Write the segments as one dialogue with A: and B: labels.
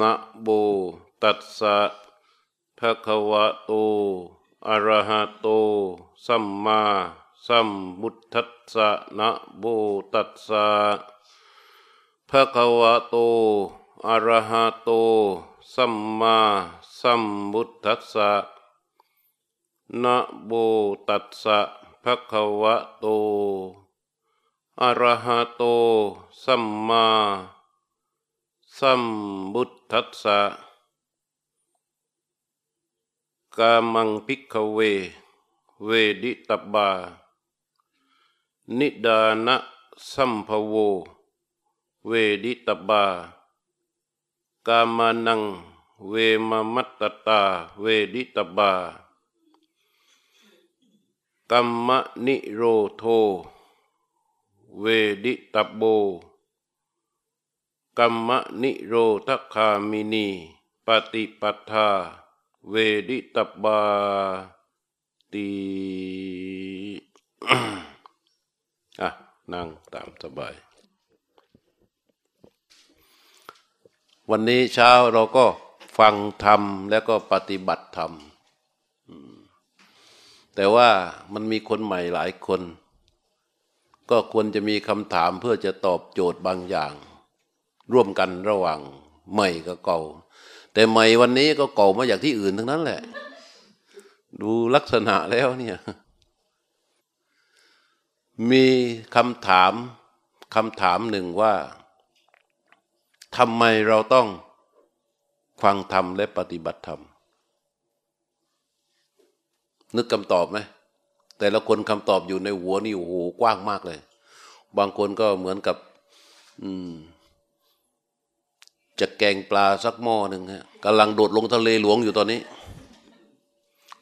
A: นะโบตัสสะภะคะวะโตอะระหะโต สัมมาสัมพุทธัสสะนะโบตัสสะภะคะวะโตอะระหะโต สัมมาสัมพุทธัสสะนะโบตัสสะภะคะวะโตอะระหะโต สัมมา สัมบุตทัสสะกามังพิกเว เวดิตบานิดานะสัมภโว เวดิตบากามานัง เวมมัตตตา เวดิตบากัมมะนิโรโธ เวทิตัพโพ กัมมนิโรธคามินี ปฏิปทาเวทิตัพพาติ อะนั่งตามสบาย วันนี้เช้าเราก็ฟังธรรมแล้วก็ปฏิบัติธรรม แต่ว่ามันมีคนใหม่หลายคน ก็ควรจะมีคำถามเพื่อจะตอบโจทย์บางอย่าง ร่วมกันระหว่างใหม่กับเก่า แต่ใหม่วันนี้ก็เก่ามาจากที่อื่นทั้งนั้นแหละ ดูลักษณะแล้วเนี่ย มีคำถามคำถามหนึ่งว่าทำไมเราต้องฟังธรรมและปฏิบัติธรรม นึกคำตอบไหมแต่ละคนคำตอบอยู่ในหัวนี่โอ้โหกว้างมากเลย บางคนก็เหมือนกับ อืม จะแกงปลาสักหม้อหนึ่งฮะกำลังโดดลงทะเลหลวงอยู่ตอนนี้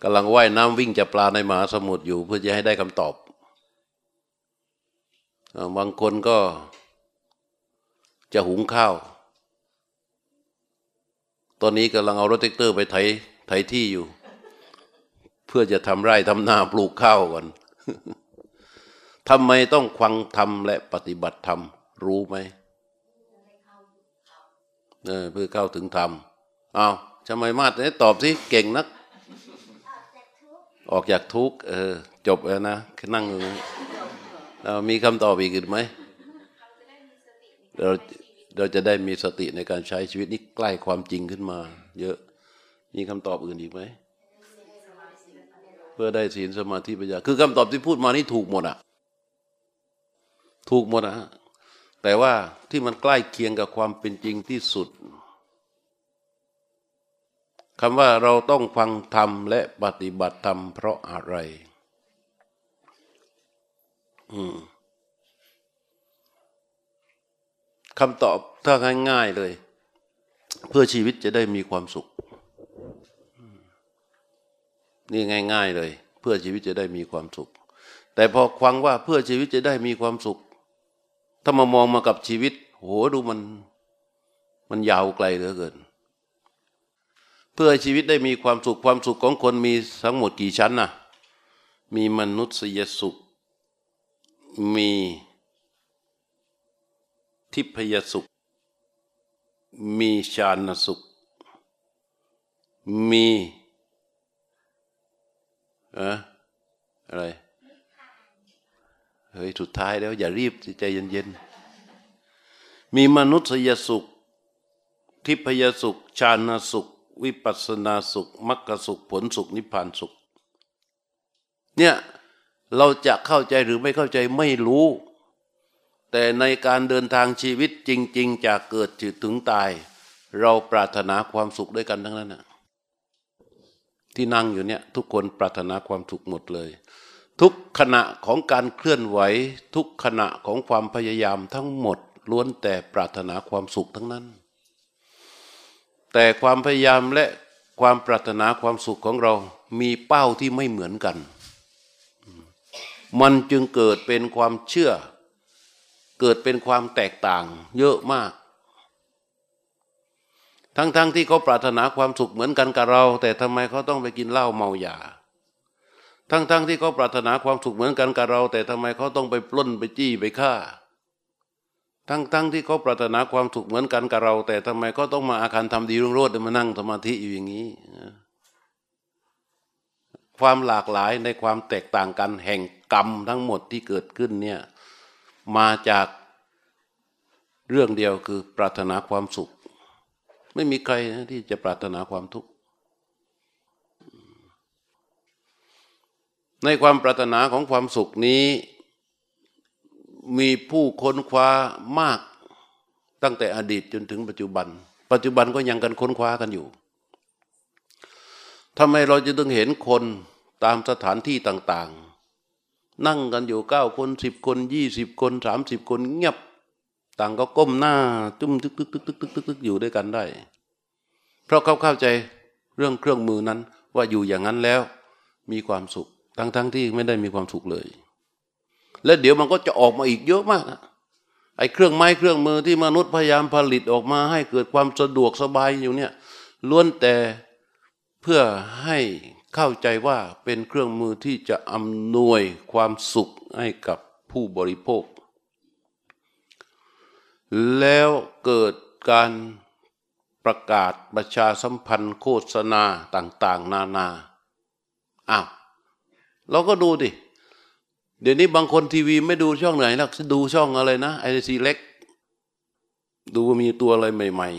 A: กำลังว่ายน้ำวิ่งจับปลาในมหาสมุทรอยู่ เพื่อจะให้ได้คำตอบบางคนก็จะหุงข้าว ตอนนี้กำลังเอารถแท็กเตอร์ไปไถไถที่อยู่ เพื่อจะทำไร่ทำนาปลูกข้าวก่อนทำไมต้องควังทำและปฏิบัติธรรมรู้ไหม เออเพื่อเข้าถึงธรรมเอาทำไมมาดเนี่ยตอบสิเก่งนัก ออกจากทุกเออ จบแล้วนะนั่งเรามีคำตอบอีกไหมเราเราจะได้มีสติในการใช้ชีวิตนี้ใกล้ความจริงขึ้นมา เยอะ มีคำตอบอื่นอีกไหมเพื่อได้ศีลสมาธิปัญญาคือคำตอบที่พูดมานี่ถูกหมดอะ ถูกหมดอะ แต่ว่าที่มันใกล้เคียงกับความเป็นจริงที่สุดคำว่าเราต้องฟังธรรมและปฏิบัติธรรมเพราะอะไรคำตอบถ้าง่ายๆเลย เพื่อชีวิตจะได้มีความสุข นี่ง่าย ๆ เลย เพื่อชีวิตจะได้มีความสุข แต่พอควังว่าเพื่อชีวิตจะได้มีความสุข ถ้ามามองมากับชีวิต โหดูมัน มันยาวไกลเหลือเกิน เพื่อชีวิตได้มีความสุขความสุขของคนมีทั้งหมดกี่ชั้นนะมีมนุษยสุข มีทิพยสุข มีฌานสุข มีอะไร เฮ้ยสุดท้ายแล้ว อย่ารีบใจเย็นๆมีมนุษยสุข ทิพยสุข ชาณสุข วิปัสนาสุขมรรคสุขผลสุขนิพพานสุข เนี่ยเราจะเข้าใจหรือไม่เข้าใจไม่รู้ แต่ในการเดินทางชีวิตจริง ๆ จากเกิดถึงตาย เราปรารถนาความสุขด้วยกันทั้งนั้นนะที่นั่งอยู่เนี่ย ทุกคนปรารถนาความสุขหมดเลย ทุกขณะของการเคลื่อนไหว ทุกขณะของความพยายามทั้งหมดล้วนแต่ปรารถนาความสุขทั้งนั้น แต่ความพยายามและความปรารถนาความสุขของเรา มีเป้าที่ไม่เหมือนกัน มันจึงเกิดเป็นความเชื่อ เกิดเป็นความแตกต่างเยอะมาก ทั้งๆทที่เขาปรารถนาความสุขเหมือนกันกับเรา แต่ทำไมเขาต้องไปกินเหล้าเมายา ทั้งๆทที่เขาปรารถนาความสุขเหมือนกันกับเรา แต่ทำไมเขาต้องไปปล้นไปจี้ไปฆ่า ทั้งทั้งที่เขาปรารถนาความสุขเหมือนกันกับเรา แต่ทำไมก็ต้องมาอาคารทำดีรุ่งโรจน์มานั่งสมาธิอยู่อย่างนี้ ความหลากหลายในความแตกต่างกันแห่งกรรมทั้งหมดที่เกิดขึ้นเนี่ยมาจากเรื่องเดียวคือปรารถนาความสุข ไม่มีใครนะที่จะปรารถนาความทุกข์ ในความปรารถนาของความสุขนี้ มีผู้ค้นคว้ามากตั้งแต่อดีตจนถึงปัจจุบัน ปัจจุบันก็ยังกันค้นคว้ากันอยู่ทำไมเราจะต้องเห็นคนตามสถานที่ต่าง ๆ นั่งกันอยู่เก้าคนสิบคนยี่สิบคนสามสิบคนเงียบ ต่างก็ก้มหน้าจุ้มตึกตึกตึกตึกตึกตึกอยู่ด้วยกันได้ เพราะเขาเข้าใจเรื่องเครื่องมือนั้นว่าอยู่อย่างนั้นแล้วมีความสุข ทั้งๆทที่ไม่ได้มีความสุขเลย แล้วเดี๋ยวมันก็จะออกมาอีกเยอะมากไอ้เครื่องไม้เครื่องมือที่มนุษย์พยายามผลิตออกมา ให้เกิดความสะดวกสบายอยู่เนี่ยล้วนแต่เพื่อให้เข้าใจว่าเป็นเครื่องมือที่จะอำนวยความสุขให้กับผู้บริโภค แล้วเกิดการประกาศประชาสัมพันธ์โฆษณาต่าง ๆ นานาอ้าว เราก็ดูดิ เดี๋ยวนี้บางคนทีวีไม่ดูช่องไหนหรอกดูช่องอะไรนะไอซีเล็ก ดูมีตัวอะไรใหม่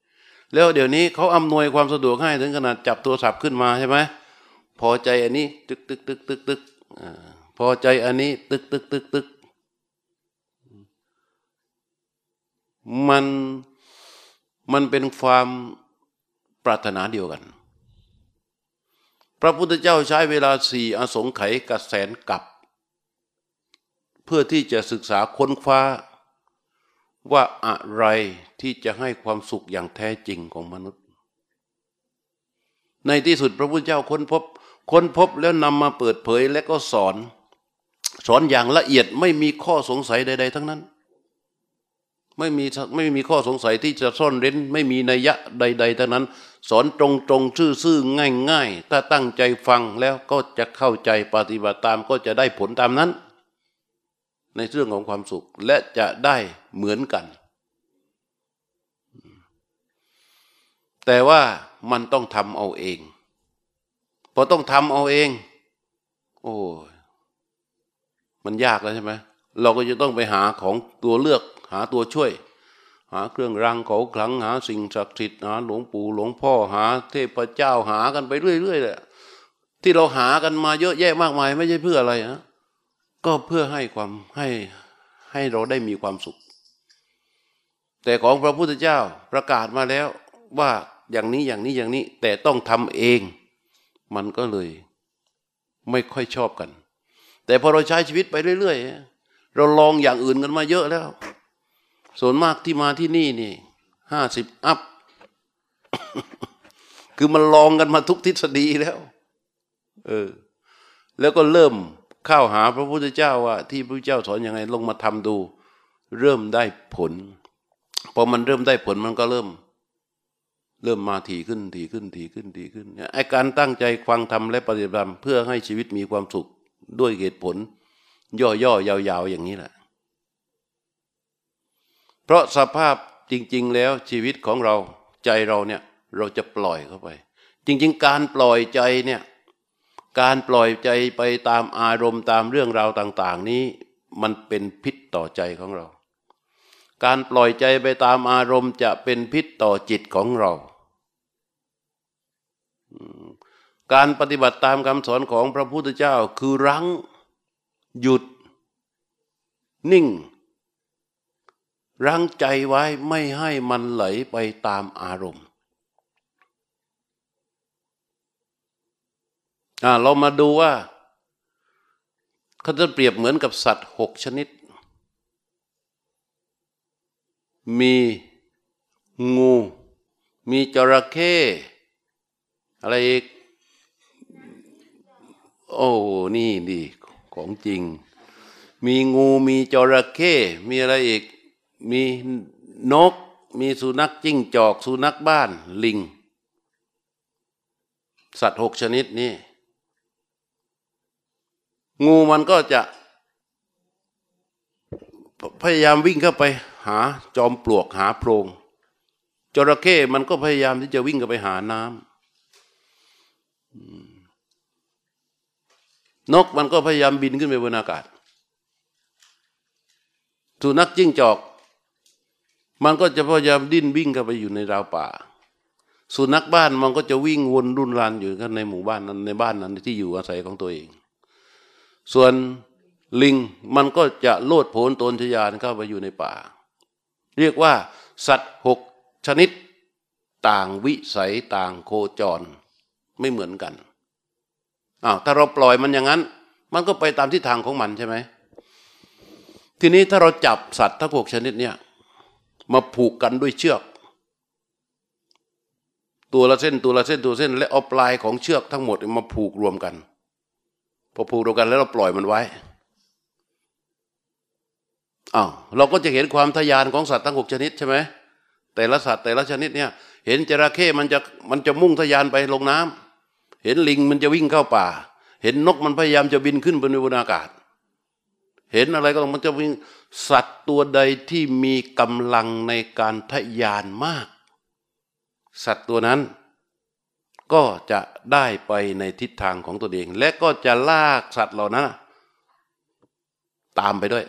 A: ๆ แล้วเดี๋ยวนี้เขาอำนวยความสะดวกให้ถึงขนาดจับโทรศัพท์ขึ้นมาใช่ไหมพอใจอันนี้ ตึกตึกตึกตึกตึกพอใจอันนี้ ตึกตึกตึกตึกมันมันเป็นความปรารถนาเดียวกัน พระพุทธเจ้าใช้เวลาสี่อสงไขยกับแสนกับ เพื่อที่จะศึกษาค้นคว้า ว่าอะไรที่จะให้ความสุขอย่างแท้จริงของมนุษย์ ในที่สุดพระพุทธเจ้าค้นพบ ค้นพบแล้วนำมาเปิดเผยและก็สอน สอนอย่างละเอียดไม่มีข้อสงสัยใด ๆ ทั้งนั้น ไม่มีไม่มีข้อสงสัยที่จะซ่อนเร้น ไม่มีนัยยะใด ๆทั้งนั้น สอนตรงๆซื่อๆง่ายๆถ้าตั้งใจฟังแล้วก็จะเข้าใจปฏิบัติตามก็จะได้ผลตามนั้น ในเรื่องของความสุขและจะได้เหมือนกัน แต่ว่ามันต้องทำเอาเองพอต้องทำเอาเอง โอ้มันยากแล้วใช่ไหมเราก็จะต้องไปหาของตัวเลือก หาตัวช่วย หาเครื่องรางเขาขลังหาสิ่งศักดิ์สิทธิ์หาหลวงปู่หลวงพ่อหา เทพเจ้าหากันไปเรื่อยๆแหละที่เราหากันมาเยอะแยะมากมาย ไม่ใช่เพื่ออะไรนะก็เพื่อให้ความให้ให้เราได้มีความสุข แต่ของพระพุทธเจ้าประกาศมาแล้วว่าอย่างนี้อย่างนี้อย่างนี้ แต่ต้องทำเอง มันก็เลย ไม่ค่อยชอบกัน แต่พอเราใช้ชีวิตไปเรื่อย ๆ เราลองอย่างอื่นกันมาเยอะแล้ว ส่วนมากที่มาที่นี่นี่ห้าสิบอัพ คือมันลองกันมาทุกทฤษฎีแล้ว เออ แล้วก็เริ่มเข้าหาพระพุทธเจ้าว่า ที่พระพุทธเจ้าสอนอยังไง ลงมาทำดู เริ่มได้ผล พอมันเริ่มได้ผลมันก็เริ่ม เริ่มมาถี่ขึ้นถี่ขึ้นถี่ขึ้นถี่ขึ้นไอการตั้งใจฟังทำและปฏิบัติเพื่อให้ชีวิตมีความสุขด้วยเหตุผล ย่อๆยาวๆอย่างนี้แหละ เพราะสภาพจริง ๆ แล้วชีวิตของเราใจเราเนี่ยเราจะปล่อยเข้าไป จริง ๆ การปล่อยใจเนี่ยการปล่อยใจไปตามอารมณ์ตามเรื่องราวต่าง ๆ นี้มันเป็นพิษต่อใจของเรา การปล่อยใจไปตามอารมณ์จะเป็นพิษต่อจิตของเรา การปฏิบัติตามคำสอนของพระพุทธเจ้าคือรั้ง หยุด นิ่ง รั้งใจไว้ไม่ให้มันไหลไปตามอารมณ์อ่าเรามาดูว่าเขาจะเปรียบเหมือนกับสัตว์หกชนิด มีงู มีจระเข้อะไรอีก โอ้ นี่ดีของจริง มีงูมีจระเข้มีอะไรอีก มีนก มีสุนัขจิ้งจอก สุนัขบ้าน ลิง สัตว์หกชนิดนี้งูมันก็จะ พยายามวิ่งเข้าไปหาจอมปลวกหาโพรงจระเข้มันก็พยายามที่จะวิ่งกันไปหาน้ำนกมันก็พยายามบินขึ้นไปบนอากาศสุนัขจิ้งจอก มันก็จะพยายามดิ้นวิ่งเข้าไปอยู่ในราวป่า สุนัขบ้านมันก็จะวิ่งวนรุนรานอยู่กันในหมู่บ้านนั้นในบ้านนั้นที่อยู่อาศัยของตัวเอง ส่วนลิงมันก็จะโลดโผนตนทยานเข้าไปอยู่ในป่า เรียกว่า สัตว์หกชนิด ต่างวิสัยต่างโคจรไม่เหมือนกันอ้าวถ้าเราปล่อยมันอย่างนั้น มันก็ไปตามทิศทางของมันใช่ไหมทีนี้ถ้าเราจับสัตว์ทั้งหกชนิดเนี่ย มาผูกกันด้วยเชือก ตัวละเส้นตัวละเส้นตัวเส้น และเอาปลายของเชือกทั้งหมดมาผูกรวมกัน พอผูกรวมกันแล้วเราปล่อยมันไว้อ้าวเราก็จะเห็นความทยานของสัตว์ทั้งหกชนิดใช่ไหมแต่ละสัตว์แต่ละชนิดเนี่ยเห็นจระเข้มันจะมันจะมุ่งทยานไปลงน้ำเห็นลิงมันจะวิ่งเข้าป่า เห็นนกมันพยายามจะบินขึ้นบนบนอากาศ เห็นอะไรก็มันจะวิ่ง สัตว์ตัวใดที่มีกำลังในการทยานมาก สัตว์ตัวนั้นก็จะได้ไปในทิศทางของตัวเอง และก็จะลากสัตว์เหล่านั้นตามไปด้วย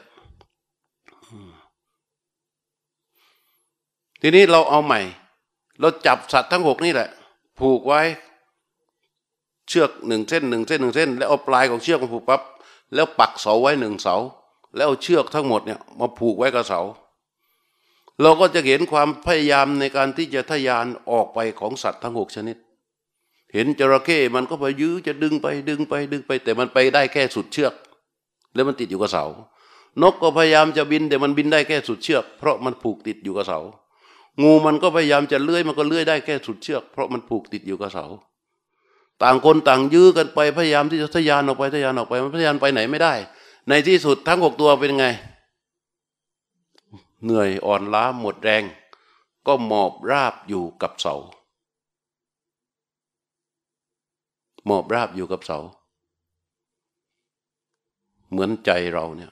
A: ทีนี้เราเอาใหม่ เราจับสัตว์ทั้งหกนี่แหละ ผูกไว้ เชือกหนึ่งเส้นหนึ่งเส้นหนึ่งเส้น แล้วเอาปลายของเชือกมาผูกปั๊บแล้วปักเสาไว้หนึ่งเสา แล้วเอาเชือกทั้งหมดเนี่ยมาผูกไว้กับเสา เราก็จะเห็นความพยายามในการที่จะทะยานออกไปของสัตว์ทั้งหกชนิด เห็นจระเข้มันก็ไปยื้อจะดึงไปดึงไปดึงไป แต่มันไปได้แค่สุดเชือก แล้วมันติดอยู่กับเสา นกก็พยายามจะบินแต่มันบินได้แค่สุดเชือก เพราะมันผูกติดอยู่กับเสา งูมันก็พยายามจะเลื้อยมันก็เลื้อยได้แค่สุดเชือก เพราะมันผูกติดอยู่กับเสาต่างคนต่างยื้อกันไปพยายามที่จะทะยานออกไปทะยานออกไปมันทะยานไปไหนไม่ได้ ในที่สุดทั้งหกตัวเป็นไง เหนื่อยอ่อนล้าหมดแรง ก็หมอบราบอยู่กับเสา หมอบราบอยู่กับเสา เหมือนใจเราเนี่ย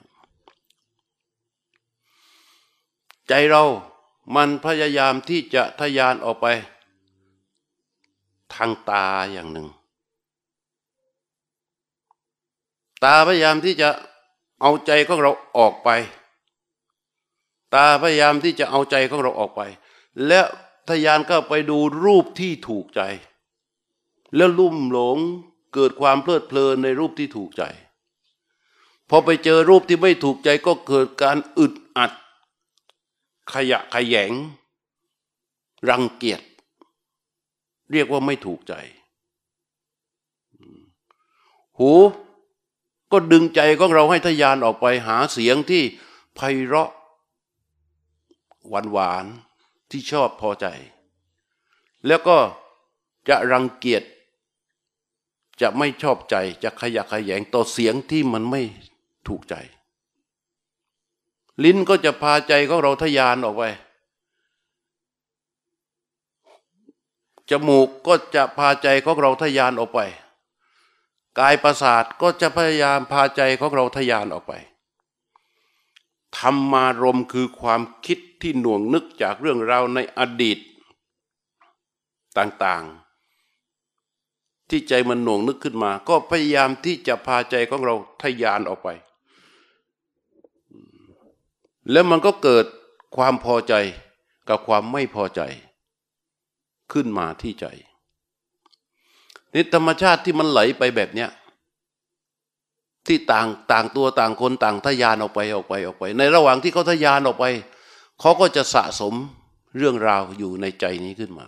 A: ใจเรามันพยายามที่จะทยานออกไป ทางตาอย่างหนึ่ง ตาพยายามที่จะ เอาใจของเราออกไป ตาพยายามที่จะเอาใจของเราออกไป แล้วทยานก็ไปดูรูปที่ถูกใจ แล้วลุ่มหลงเกิดความเพลิดเพลินในรูปที่ถูกใจ พอไปเจอรูปที่ไม่ถูกใจก็เกิดการอึดอัด ขยะขยง รังเกียจ เรียกว่าไม่ถูกใจ หู ก็ดึงใจของเราให้ทยานออกไปหาเสียงที่ไพเราะหวานหวานที่ชอบพอใจ แล้วก็จะรังเกียจจะไม่ชอบใจจะขยะขยงต่อเสียงที่มันไม่ถูกใจ ลิ้นก็จะพาใจของเราทยานออกไปจมูกก็จะพาใจของเราทยานออกไป กายประสาทก็จะพยายามพาใจของเราทยานออกไปธรรมารมคือความคิดที่หน่วงนึกจากเรื่องราวในอดีต ต่างๆ ที่ใจมันหน่วงนึกขึ้นมา ก็พยายามที่จะพาใจของเราทยานออกไป แล้วมันก็เกิดความพอใจกับความไม่พอใจ ขึ้นมาที่ใจ นี่ธรรมชาติที่มันไหลไปแบบเนี้ยที่ต่างต่างตัวต่างคนต่างทยานออกไปออกไปออกไป ในระหว่างที่เขาทยานออกไปเขาก็จะสะสมเรื่องราวอยู่ในใจนี้ขึ้นมา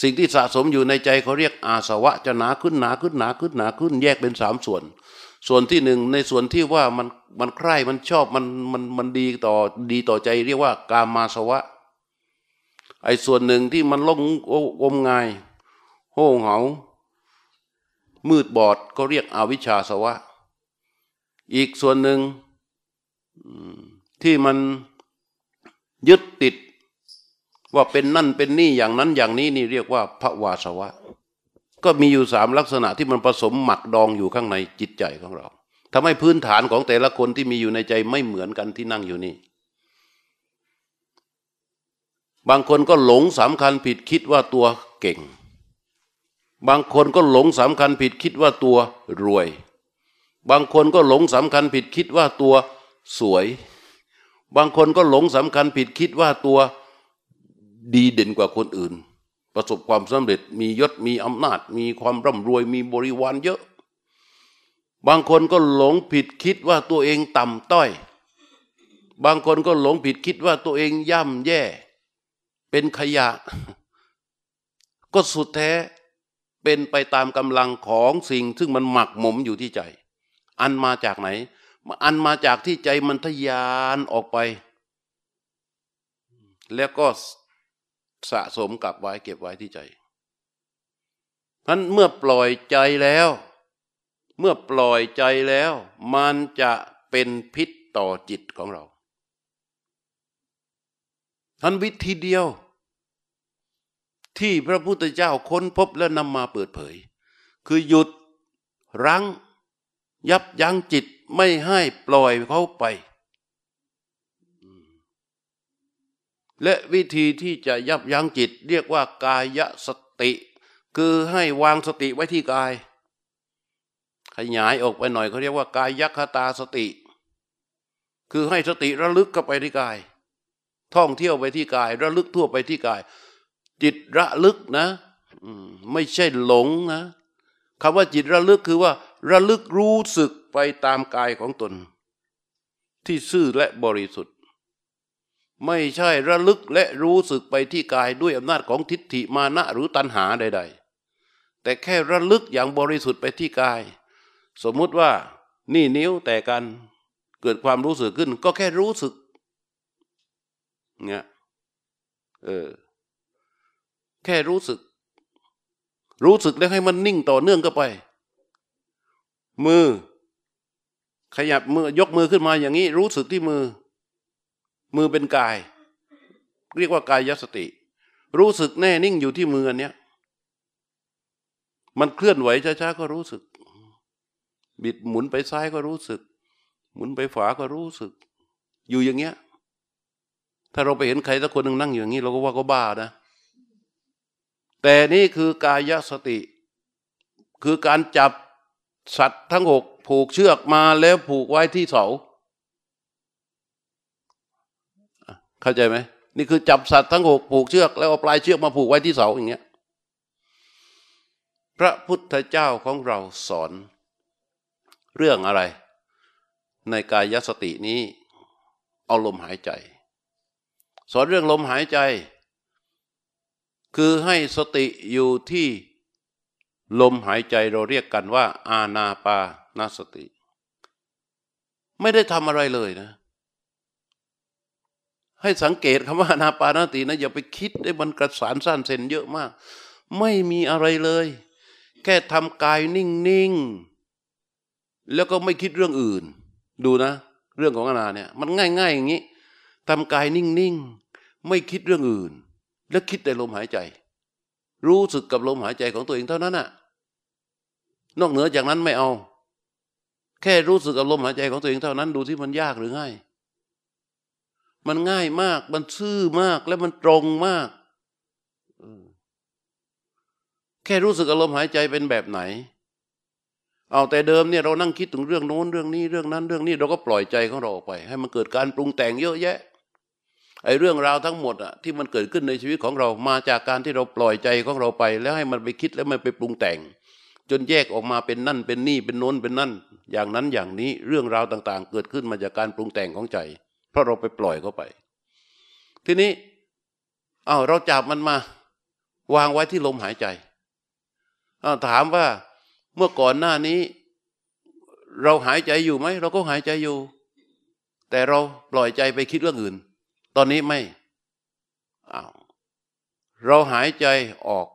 A: สิ่งที่สะสมอยู่ในใจเขาเรียกอาสวะจะหนาขึ้นหนาขึ้นหนาขึ้นหนาขึ้น แยกเป็นสามส่วน ส่วนที่หนึ่งในส่วนที่ว่ามันมันใคร่มันชอบมันมันมันดีต่อดีต่อใจ เรียกว่ากามาสวะ ไอ้ส่วนหนึ่งที่มันล่งอมงายโห่เหา มืดบอดก็เรียกอวิชชาสวะ อีกส่วนหนึ่งที่มันยึดติดว่าเป็นนั่นเป็นนี่อย่างนั้นอย่างนี้นี่เรียกว่าพระวาสวะ ก็มีอยู่สามลักษณะที่มันผสมหมักดองอยู่ข้างในจิตใจของเราทำให้พื้นฐานของแต่ละคนที่มีอยู่ในใจไม่เหมือนกันที่นั่งอยู่นี่ บางคนก็หลงสำคัญผิดคิดว่าตัวเก่ง บางคนก็หลงสำคัญผิดคิดว่าตัวรวย บางคนก็หลงสำคัญผิดคิดว่าตัวสวย บางคนก็หลงสำคัญผิดคิดว่าตัวดีเด่นกว่าคนอื่น ประสบความสำเร็จมียศมีอำนาจ มีความร่ำรวยมีบริวารเยอะ บางคนก็หลงผิดคิดว่าตัวเองต่ำต้อย บางคนก็หลงผิดคิดว่าตัวเองย่ำแย่ เป็นขยะ ก็สุดแท้ เป็นไปตามกำลังของสิ่งซึ่งมันหมักหมมอยู่ที่ใจ อันมาจากไหน อันมาจากที่ใจมันทยานออกไป แล้วก็สะสมกลับไว้เก็บไว้ที่ใจนั้นเมื่อปล่อยใจแล้ว เมื่อปล่อยใจแล้ว มันจะเป็นพิษต่อจิตของเราทันวิธีเดียว ที่พระพุทธเจ้าค้นพบและนำมาเปิดเผย คือหยุดรั้ง ยับยั้งจิตไม่ให้ปล่อยเขาไป และวิธีที่จะยับยั้งจิต เรียกว่ากายสติ คือให้วางสติไว้ที่กาย ขยายออกไปหน่อยเขาเรียกว่ากายยัคตาสติ คือให้สติระลึกเข้าไปที่กาย ท่องเที่ยวไปที่กาย ระลึกทั่วไปที่กาย จิตระลึกนะไม่ใช่หลงนะคำว่าจิตระลึกคือว่า ระลึกรู้สึกไปตามกายของตน ที่ซื่อและบริสุทธิ์ ไม่ใช่ระลึกและรู้สึกไปที่กายด้วยอำนาจของทิฏฐิมานะหรือตัณหาใด ๆ แต่แค่ระลึกอย่างบริสุทธิ์ไปที่กาย สมมุติว่านี่นิ้วแต่กันเกิดความรู้สึกขึ้น ก็แค่รู้สึกเนี่ยเออ แค่รู้สึก รู้สึกแล้วให้มันนิ่งต่อเนื่องก็ไป มือ ขยับมือยกมือขึ้นมาอย่างนี้ รู้สึกที่มือ มือเป็นกาย เรียกว่ากายยสติ รู้สึกแน่นิ่งอยู่ที่มืออันเนี้ยมันเคลื่อนไหวช้าๆก็รู้สึก บิดหมุนไปซ้ายก็รู้สึก หมุนไปขวาก็รู้สึก อยู่อย่างเงี้ย ถ้าเราไปเห็นใครสักคนหนึ่งนั่งอย่างนี้ เราก็ว่าก็บ้านะ แต่นี่คือกายสติ คือการจับสัตว์ทั้งหกผูกเชือกมาแล้วผูกไว้ที่เสาเข้าใจไหมนี่คือจับสัตว์ทั้งหกผูกเชือก แล้วเอาปลายเชือกมาผูกไว้ที่เสาอย่างเงี้ยพระพุทธเจ้าของเราสอน เรื่องอะไร ในกายสตินี้ เอาลมหายใจ สอนเรื่องลมหายใจ คือให้สติอยู่ที่ลมหายใจเราเรียกกันว่า อาณาปานาสติ ไม่ได้ทำอะไรเลยนะ ให้สังเกตคำว่านาณาปานาตินะอย่าไปคิดได้มันกระสานสั้นเซนเยอะมาก ไม่มีอะไรเลย แค่ทำกายนิ่งๆ แล้วก็ไม่คิดเรื่องอื่น ดูนะ เรื่องของอนาเนี่ย มันง่ายๆอย่างนี้ทำกายนิ่งๆ ไม่คิดเรื่องอื่น แล้วคิดแต่ลมหายใจ รู้สึกกับลมหายใจของตัวเองเท่านั้นน่ะ นอกเหนือจากนั้นไม่เอา แค่รู้สึกกับลมหายใจของตัวเองเท่านั้น ดูที่มันยากหรือง่าย มันง่ายมาก มันซื่อมากและมันตรงมากแค่รู้สึกอารมณ์หายใจเป็นแบบไหน เอาแต่เดิมเนี่ยเรานั่งคิดถึงเรื่องโน้นเรื่องนี้เรื่องนั้นเรื่องนี้เราก็ปล่อยใจของเราออกไป ให้มันเกิดการปรุงแต่งเยอะแยะ ไอ้เรื่องราวทั้งหมดอะที่มันเกิดขึ้นในชีวิตของเรามาจากการที่เราปล่อยใจของเราไป แล้วให้มันไปคิดแล้วมันไปปรุงแต่ง จนแยกออกมาเป็นนั่นเป็นนี่เป็นโน้นเป็นนั่น อย่างนั้นอย่างนี้เรื่องราวต่าง ๆ เกิดขึ้นมาจากการปรุงแต่งของใจ เพราะเราไปปล่อยเขาไป ทีนี้เอาเราจับมันมา วางไว้ที่ลมหายใจเอาถามว่าเมื่อก่อนหน้านี้ เราหายใจอยู่ไหมเราก็หายใจอยู่ แต่เราปล่อยใจไปคิดเรื่องอื่น ตอนนี้ไม่อาเราหายใจออก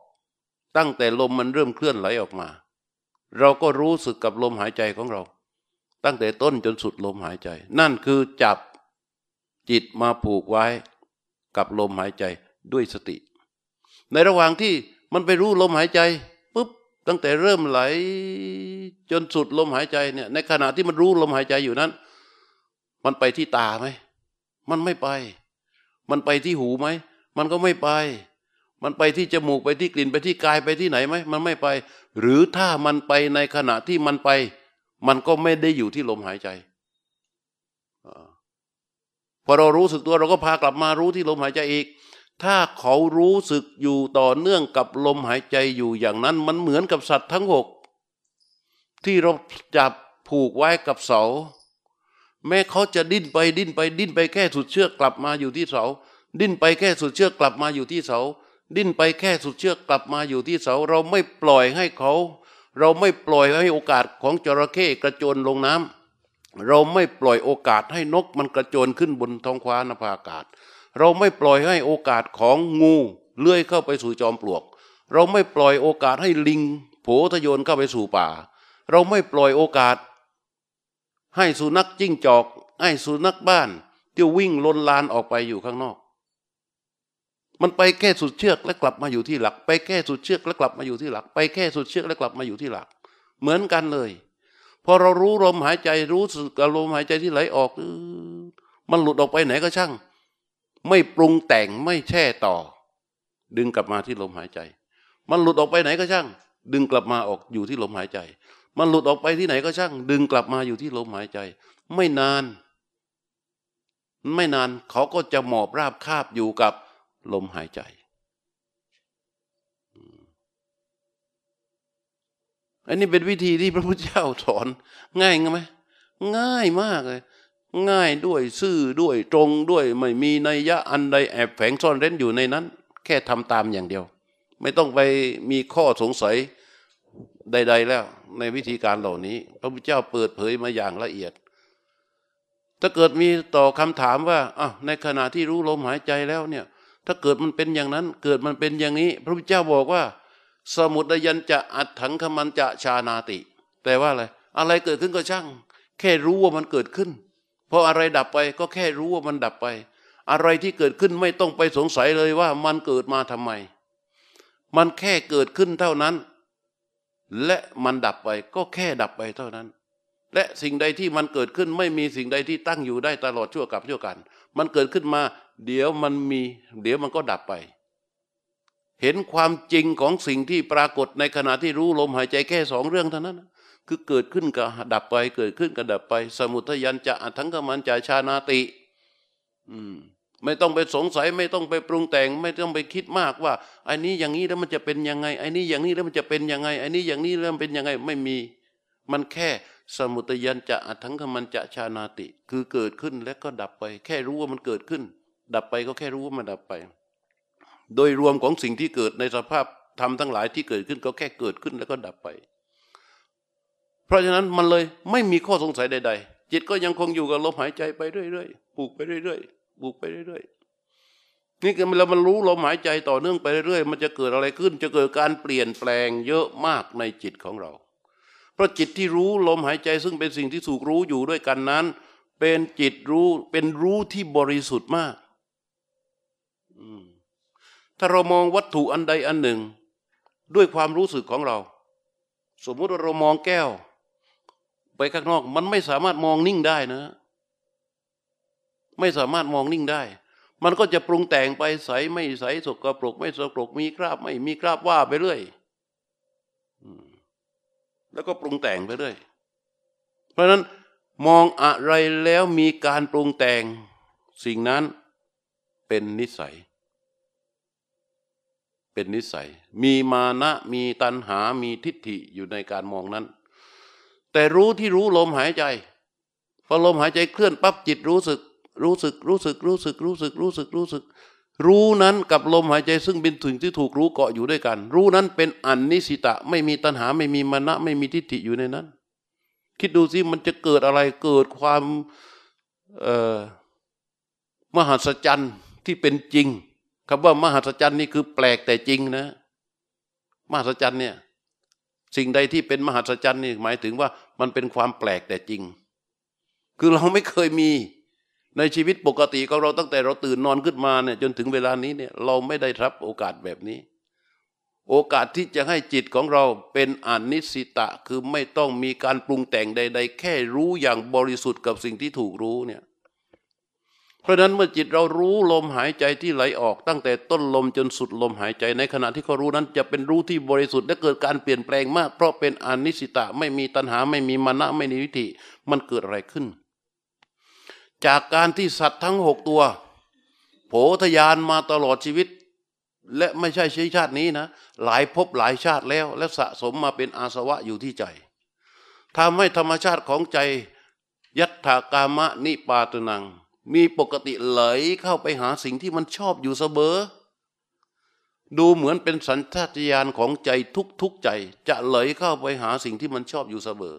A: ตั้งแต่ลมมันเริ่มเคลื่อนไหลออกมา เราก็รู้สึกกับลมหายใจของเรา ตั้งแต่ต้นจนสุดลมหายใจ นั่นคือจับจิตมาผูกไว้กับลมหายใจด้วยสติ ในระหว่างที่มันไปรู้ลมหายใจปุ๊บตั้งแต่เริ่มไหลจนสุดลมหายใจเนี่ยในขณะที่มันรู้ลมหายใจอยู่นั้น มันไปที่ตาไหมมันไม่ไป มันไปที่หูไหม มันก็ไม่ไป มันไปที่จมูกไปที่กลิ่นไปที่กายไปที่ไหนไหม มันไม่ไป หรือถ้ามันไปในขณะที่มันไป มันก็ไม่ได้อยู่ที่ลมหายใจพอเรารู้สึกตัวเราก็พากลับมารู้ที่ลมหายใจอีก ถ้าเขารู้สึกอยู่ต่อเนื่องกับลมหายใจอยู่อย่างนั้น มันเหมือนกับสัตว์ทั้งหกที่เราจับผูกไว้กับเสา แม้เขาจะดิ้นไปดิ้นไปดิ้นไปแค่สุดเชือกกลับมาอยู่ที่เสา ดิ้นไปแค่สุดเชือกกลับมาอยู่ที่เสา ดิ้นไปแค่สุดเชือกกลับมาอยู่ที่เสา เราไม่ปล่อยให้เขา เราไม่ปล่อยให้โอกาสของจระเข้กระโจนลงน้ำเราไม่ปล่อยโอกาสให้นกมันกระโจนขึ้นบนท้องฟ้านภาอากาศ เราไม่ปล่อยให้โอกาสของงูเลื้อยเข้าไปสู่จอมปลวก เราไม่ปล่อยโอกาสให้ลิงโผทะโยนเข้าไปสู่ป่า เราไม่ปล่อยโอกาส ให้สุนัขจิ้งจอก ให้สุนัขบ้านที่วิ่งลนลานออกไปอยู่ข้างนอก มันไปแค่สุดเชือกแล้วกลับมาอยู่ที่หลัก ไปแค่สุดเชือกแล้วกลับมาอยู่ที่หลัก ไปแค่สุดเชือกแล้วกลับมาอยู่ที่หลัก เหมือนกันเลยพอเรารู้ลมหายใจรู้สึกลมหายใจที่ไหลออกมันหลุดออกไปไหนก็ช่าง ไม่ปรุงแต่งไม่แช่ต่อ ดึงกลับมาที่ลมหายใจ มันหลุดออกไปไหนก็ช่าง ดึงกลับมาออกอยู่ที่ลมหายใจ มันหลุดออกไปที่ไหนก็ช่าง ดึงกลับมาอยู่ที่ลมหายใจ ไม่นาน ไม่นานเขาก็จะหมอบราบคาบอยู่กับลมหายใจอันนี้เป็นวิธีที่พระพุทธเจ้าสอน ง่ายไหมง่ายมากเลย ง่ายด้วยซื่อด้วยตรงด้วย ไม่มีนัยยะอันใดแอบแฝงซ่อนเร้นอยู่ในนั้น แค่ทำตามอย่างเดียว ไม่ต้องไปมีข้อสงสัย ใด ๆ แล้ว ในวิธีการเหล่านี้ พระพุทธเจ้าเปิดเผยมาอย่างละเอียด ถ้าเกิดมีต่อคำถามว่าอะในขณะที่รู้ลมหายใจแล้วเนี่ย ถ้าเกิดมันเป็นอย่างนั้น เกิดมันเป็นอย่างนี้ พระพุทธเจ้าบอกว่า สมุทยันจะอัดถังขมันจะชานาติ แต่ว่าอะไร อะไรเกิดขึ้นก็ช่าง แค่รู้ว่ามันเกิดขึ้น เพออะไรดับไปก็แค่รู้ว่ามันดับไป อะไรที่เกิดขึ้นไม่ต้องไปสงสัยเลยว่ามันเกิดมาทำไม มันแค่เกิดขึ้นเท่านั้น และมันดับไปก็แค่ดับไปเท่านั้น และสิ่งใดที่มันเกิดขึ้นไม่มีสิ่งใดที่ตั้งอยู่ได้ตลอดชั่วกับชั่วกัน มันเกิดขึ้นมา เดี๋ยวมันมี เดี๋ยวมันก็ดับไป เห็นความจริงของสิ่งที่ปรากฏในขณะที่รู้ลมหายใจแค่สองเรื่องเท่านั้น คือเกิดขึ้นกับดับไป เกิดขึ้นกับดับไป สมุทยันจะทั้งกมันจะชานาติ อืม ไม่ต้องไปสงสัยไม่ต้องไปปรุงแต่ง ไม่ต้องไปคิดมากว่าไอ้นี้อย่างนี้แล้วมันจะเป็นยังไงไอ้นี้อย่างนี้แล้วมันจะเป็นยังไงไอ้นี้อย่างนี้แล้วมันเป็นยังไงไม่มี มันแค่สมุตยันจะทั้งขมันจะชานาติ คือเกิดขึ้นแล้วก็ดับไป แค่รู้ว่ามันเกิดขึ้น ดับไปก็แค่รู้ว่ามันดับไป โดยรวมของสิ่งที่เกิดในสภาพธรรมทั้งหลายที่เกิดขึ้นก็แค่เกิดขึ้นแล้วก็ดับไป เพราะฉะนั้นมันเลยไม่มีข้อสงสัยใด ๆ จิตก็ยังคงอยู่กับลมหายใจไปเรื่อยๆปลูกไปเรื่อย ๆ บุกไปเรื่อยๆนี่คือเรามันรู้ลมหายใจต่อเนื่องไปเรื่อยๆ มันจะเกิดอะไรขึ้น จะเกิดการเปลี่ยนแปลงเยอะมากในจิตของเรา เพราะจิตที่รู้ลมหายใจซึ่งเป็นสิ่งที่ถูกรู้อยู่ด้วยกันนั้น เป็นจิตรู้เป็นรู้ที่บริสุทธิ์มากถ้าเรามองวัตถุอันใดอันหนึ่ง ด้วยความรู้สึกของเรา สมมุติว่าเรามองแก้ว ไปข้างนอก มันไม่สามารถมองนิ่งได้นะ ไม่สามารถมองนิ่งได้ มันก็จะปรุงแต่งไปใสไม่ใสสกปรก ไม่สกปรกมีคราบ ไม่มีคราบว่าไปเรื่อยแล้วก็ปรุงแต่งไปเรื่อยเพราะฉะนั้นมองอะไรแล้วมีการปรุงแต่งสิ่งนั้นเป็นนิสัย เป็นนิสัย มีมานะมีตัณหา มีทิฏฐิอยู่ในการมองนั้น แต่รู้ที่รู้ลมหายใจพอลมหายใจเคลื่อนปั๊บจิตรู้สึก รู้สึกรู้สึกรู้สึกรู้สึกรู้สึกรู้สึก รู้นั้นกับลมหายใจซึ่งเป็นถึงที่ถูกรู้เกาะอยู่ด้วยกัน รู้นั้นเป็นอันนิสิตะไม่มีตัณหาไม่มีมณะไม่มีทิฏฐิอยู่ในนั้น คิดดูสิมันจะเกิดอะไรเกิดความมหัศจรรย์ที่เป็นจริงคำว่ามหัศจรรย์นี่คือแปลกแต่จริงนะ มหัศจรรย์เนี่ยสิ่งใดที่เป็นมหัศจรรย์นี่หมายถึงว่ามันเป็นความแปลกแต่จริง คือเราไม่เคยมี ในชีวิตปกติของเราตั้งแต่เราตื่นนอนขึ้นมาเนี่ยจนถึงเวลานี้เนี่ยเราไม่ได้รับโอกาสแบบนี้ โอกาสที่จะให้จิตของเราเป็นอนิสิตะคือไม่ต้องมีการปรุงแต่งใด ๆ แค่รู้อย่างบริสุทธิ์กับสิ่งที่ถูกรู้เนี่ยเพราะฉะนั้นเมื่อจิตเรารู้ลมหายใจที่ไหลออกตั้งแต่ต้นลมจนสุดลมหายใจในขณะที่เขารู้นั้นจะเป็นรู้ที่บริสุทธิ์และเกิดการเปลี่ยนแปลงมาก เพราะเป็นอนิสิตะไม่มีตัณหาไม่มีมานะไม่มีวิธีมันเกิดอะไรขึ้น จากการที่สัตว์ทั้งหกตัวโผทยานมาตลอดชีวิต และไม่ใช่ชีชาตินี้นะ หลายภพหลายชาติแล้ว และสะสมมาเป็นอาสวะอยู่ที่ใจทำให้ธรรมชาติของใจ ยัตถากามะนิปาตนัง มีปกติไหลเข้าไปหาสิ่งที่มันชอบอยู่เสมอดูเหมือนเป็นสัญชาตญาณของใจทุกๆใจ จะไหลเข้าไปหาสิ่งที่มันชอบอยู่เสมอ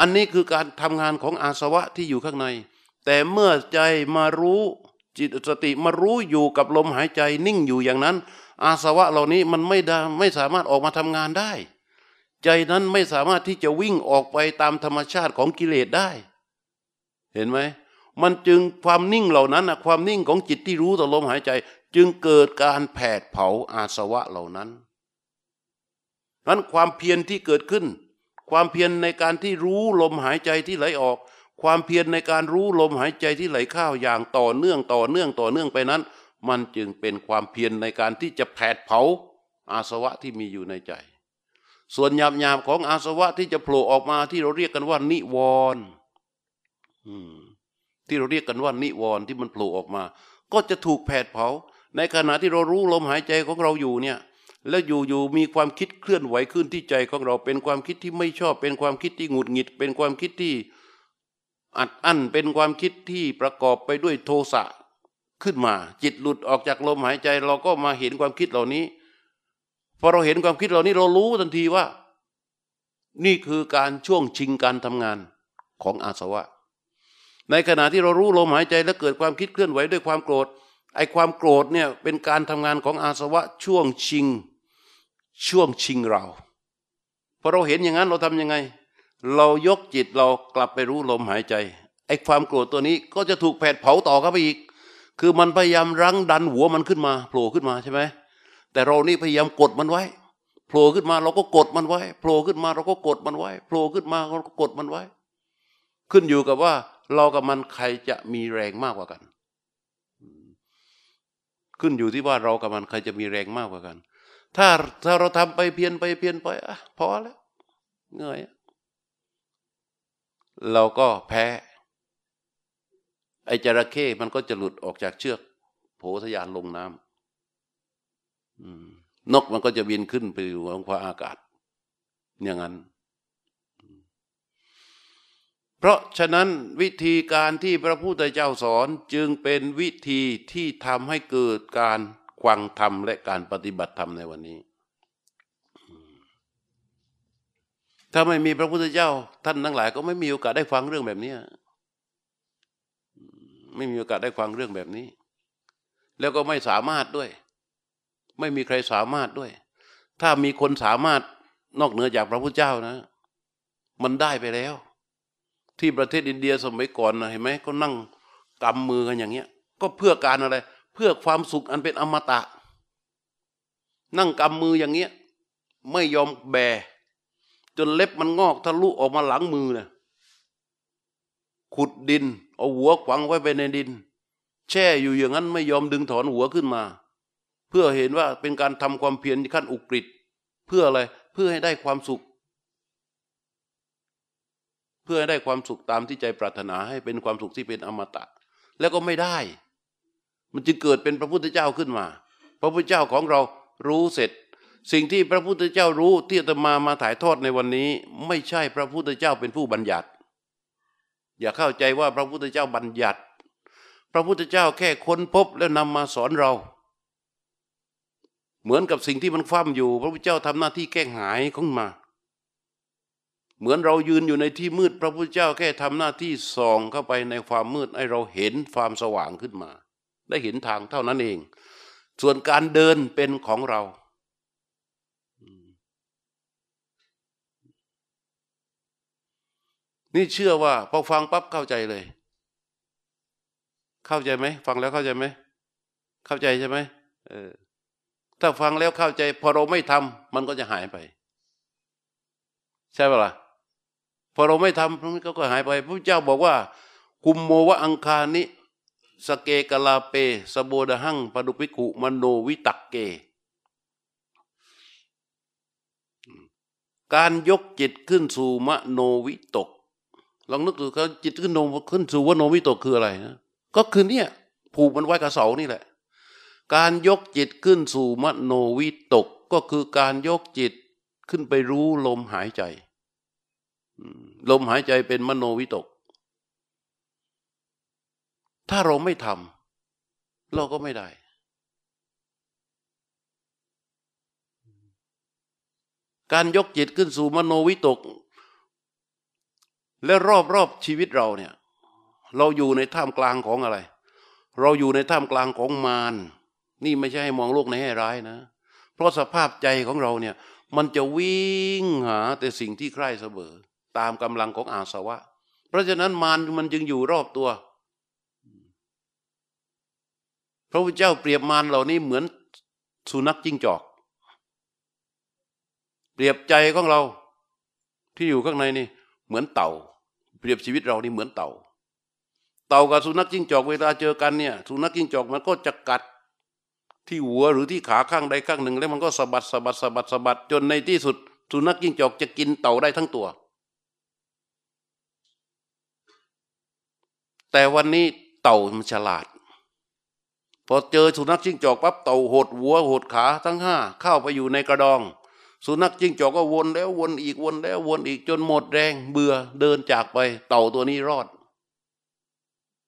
A: อันนี้คือการทำงานของอาสวะที่อยู่ข้างใน แต่เมื่อใจมารู้จิตสติมารู้อยู่กับลมหายใจนิ่งอยู่อย่างนั้น อาสวะเหล่านี้มันไม่ได้ไม่สามารถออกมาทำงานได้ ใจนั้นไม่สามารถที่จะวิ่งออกไปตามธรรมชาติของกิเลสได้ เห็นไหมมันจึงความนิ่งเหล่านั้นนะความนิ่งของจิตที่รู้ต่อลมหายใจ จึงเกิดการแผดเผาอาสวะเหล่านั้นนั้นความเพียรที่เกิดขึ้น ความเพียรในการที่รู้ลมหายใจที่ไหลออก ความเพียรในการรู้ลมหายใจที่ไหลเข้าอย่างต่อเนื่องต่อเนื่องต่อเนื่องไปนั้น มันจึงเป็นความเพียรในการที่จะแผดเผาอาสวะที่มีอยู่ในใจ ส่วนหยาบหยาบของอาสวะที่จะโผล่ออกมาที่เราเรียกกันว่า นิวรณ์ที่เราเรียกกันว่านิวรณ์ที่มันโผล่ออกมา ก็จะถูกแผดเผา ในขณะที่เรารู้ลมหายใจของเราอยู่เนี่ย แล้วอยู่ๆมีความคิดเคลื่อนไหวขึ้นที่ใจของเราเป็นความคิดที่ไม่ชอบ เป็นความคิดที่หงุดหงิด เป็นความคิดที่อัดอั้นเป็นความคิดที่ประกอบไปด้วยโทสะขึ้นมา จิตหลุดออกจากลมหายใจ เราก็มาเห็นความคิดเหล่านี้พอเราเห็นความคิดเหล่านี้เรารู้ทันทีว่า นี่คือการช่วงชิงการทำงานของอาสวะ ในขณะที่เรารู้ลมหายใจและเกิดความคิดเคลื่อนไหวด้วยความโกรธไอ้ความโกรธเนี่ยเป็นการทำงานของอาสวะช่วงชิง ช่วงชิงเราพอเราเห็นอย่างนั้นเราทํำยังไง เรายกจิตเรากลับไปรู้ลมหายใจไอ้ความโกรธตัวนี้ก็จะถูกแผดเผาต่อเข้าไปอีก คือมันพยายามรั้งดันหัวมันขึ้นมาโผล่ขึ้นมาใช่ไหมแต่เรานี่พยายามกดมันไว้โผล่ขึ้นมาเราก็กดมันไว้โผล่ขึ้นมาเราก็กดมันไว้โผล่ขึ้นมาเราก็กดมันไว้ ขึ้นอยู่กับว่า เรากับมันใครจะมีแรงมากกว่ากัน ขึ้นอยู่ที่ว่าเรากับมันใครจะมีแรงมากกว่ากัน ถ้าถ้าเราทำไปเพียนไปเพียนไปอะพอแล้วเหนื่อยเราก็แพ้ ไอ้จระเข้มันก็จะหลุดออกจากเชือก โผทยานลงน้ำนกมันก็จะบินขึ้นไปอยู่บนฟ้าอากาศ อย่างนั้น เพราะฉะนั้นวิธีการที่พระพุทธเจ้าสอนจึงเป็นวิธีที่ทำให้เกิดการ ควังธรรมและการปฏิบัติธรรมในวันนี้ ถ้าไม่มีพระพุทธเจ้า ท่านทั้งหลาย ก็ไม่มีโอกาสได้ฟังเรื่องแบบนี้ไม่มีโอกาสได้ฟังเรื่องแบบนี้ แล้วก็ไม่สามารถด้วย ไม่มีใครสามารถด้วย ถ้ามีคนสามารถนอกเหนือจากพระพุทธเจ้านะ มันได้ไปแล้ว ที่ประเทศอินเดียสมัยก่อนนะเห็นไหมก็นั่งกำมือกันอย่างเงี้ย ก็เพื่อการอะไร เพื่อความสุขอันเป็นอมตะ นั่งกำมืออย่างเงี้ย ไม่ยอมแบ จนเล็บมันงอกทะลุออกมาหลังมือนะขุดดิน เอาหัวขวางไว้ไปในดิน แช่อยู่อย่างนั้นไม่ยอมดึงถอนหัวขึ้นมา เพื่อเห็นว่าเป็นการทำความเพียรขั้นอุกฤษเพื่ออะไรเพื่อให้ได้ความสุข เพื่อให้ได้ความสุขตามที่ใจปรารถนาให้เป็นความสุขที่เป็นอมตะ แล้วก็ไม่ได้ มันจึงเกิดเป็นพระพุทธเจ้าขึ้นมา พระพุทธเจ้าของเรารู้เสร็จ สิ่งที่พระพุทธเจ้ารู้ที่จะมามาถ่ายทอดในวันนี้ ไม่ใช่พระพุทธเจ้าเป็นผู้บัญญัติ อย่าเข้าใจว่าพระพุทธเจ้าบัญญัติ พระพุทธเจ้าแค่ค้นพบแล้วนำมาสอนเรา เหมือนกับสิ่งที่มันคว่ำอยู่ พระพุทธเจ้าทำหน้าที่แก้หายของมา เหมือนเรายืนอยู่ในที่มืด พระพุทธเจ้าแค่ทำหน้าที่ส่องเข้าไปในความมืดให้เราเห็นความสว่างขึ้นมา ได้เห็นทางเท่านั้นเอง ส่วนการเดินเป็นของเรา นี่เชื่อว่าพอฟังปั๊บเข้าใจเลย เข้าใจไหมฟังแล้วเข้าใจไหมเข้าใจใช่ไหมเออถ้าฟังแล้วเข้าใจ พอเราไม่ทำมันก็จะหายไป ใช่ปะล่ะพอเราไม่ทำมันก็หายไปพระเจ้าบอกว่าคุมโมวะอังคานิ สเกกลาเป สโบดหังปดุปิกุมโนวิตักเก การยกจิตขึ้นสู่มโนวิตก ลองนึกดูเขาจิตขึ้นโนขึ้นสู่วโนวิตกคืออะไรนะก็คือเนี่ยผูกมันไว้กับเสานี่แหละ การยกจิตขึ้นสู่มโนวิตกก็คือการยกจิตขึ้นไปรู้ลมหายใจ ลมหายใจเป็นมโนวิตก ถ้าเราไม่ทำเราก็ไม่ได้ การยกจิตขึ้นสู่มโนวิตก และรอบๆชีวิตเราเนี่ย เราอยู่ในท่ามกลางของอะไร เราอยู่ในท่ามกลางของมารนี่ไม่ใช่ให้มองโลกในแง่ร้ายนะ เพราะสภาพใจของเราเนี่ย มันจะวิ่งหาแต่สิ่งที่ใคร่เสมอตามกำลังของอาสวะ เพราะฉะนั้นมารมันจึงอยู่รอบตัว พระพุทธเจ้าเปรียบมารเหล่านี้เหมือนสุนัขจิ้งจอก เปรียบใจของเราที่อยู่ข้างในนี่เหมือนเต่า เปรียบชีวิตเรานี่เหมือนเต่า เต่ากับสุนัขจิ้งจอกเวลาเจอกันเนี่ย สุนัขจิ้งจอกมันก็จะกัดที่หัวหรือที่ขาข้างใดข้างหนึ่ง แล้วมันก็สะบัดสะบัดสะบัดสะบัดจนในที่สุด สุนัขจิ้งจอกจะกินเต่าได้ทั้งตัว แต่วันนี้เต่ามันฉลาด พอเจอสุนัขจิ้งจอกปั๊บเต่าหดหัวหดขาทั้งห้าเข้าไปอยู่ในกระดอง สุนัขจิ้งจอกก็วนแล้ววนอีกวนแล้ววนอีกจนหมดแรงเบื่อเดินจากไป เต่าตัวนี้รอด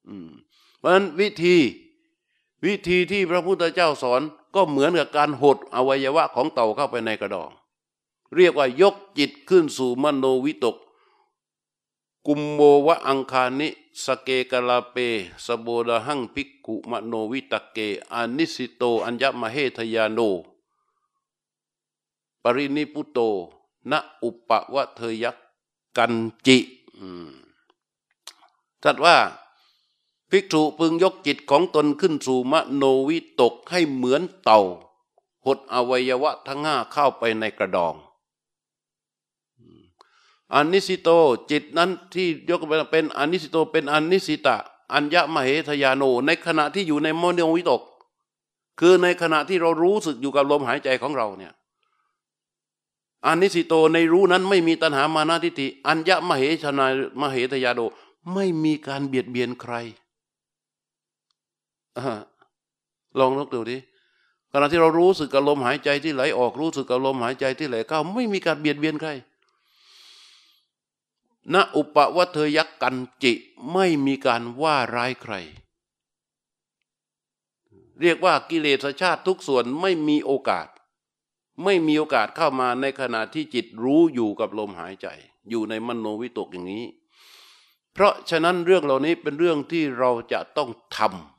A: อืมเพราะฉะนั้นวิธี วิธีที่พระพุทธเจ้าสอนก็เหมือนกับการหดอวัยวะของเต่าเข้าไปในกระดอง เรียกว่ายกจิตขึ้นสู่มโนวิตก กุมโมวะอังคานิสเกกลาเป สโบดาหังภิกขุมโนวิตเกอานิสิโต อัญญมเหทยาโน ปรินิพุโตณอุปวะเทยักกันจิจัดว่าภิกษุพึงยกจิตของตนขึ้นสู่มโนวิตกให้เหมือนเต่า หดอวัยวะทั้งห้าเข้าไปในกระดอง อนิสิโตจิตนั้นที่ยกไปเป็นอนิสิโตเป็นอนิสิตะ อัญญมเหทยาโน ในขณะที่อยู่ในมโนวิตก คือในขณะที่เรารู้สึกอยู่กับลมหายใจของเราเนี่ยอนิสิโตในรู้นั้นไม่มีตัณหามานาทิฏฐิอัญญมเหชนามเหทยาโด ไม่มีการเบียดเบียนใครลองนึกดูดิขณะที่เรารู้สึกกับลมหายใจที่ไหลออกรู้สึกกับลมหายใจที่ไหลเข้าไม่มีการเบียดเบียนใคร ณอุปวัเทยักกันจิไม่มีการว่าร้ายใคร เรียกว่ากิเลสชาติทุกส่วนไม่มีโอกาส ไม่มีโอกาสเข้ามาในขณะที่จิตรู้อยู่กับลมหายใจ อยู่ในมโนวิตกอย่างนี้ เพราะฉะนั้นเรื่องเหล่านี้เป็นเรื่องที่เราจะต้องทำ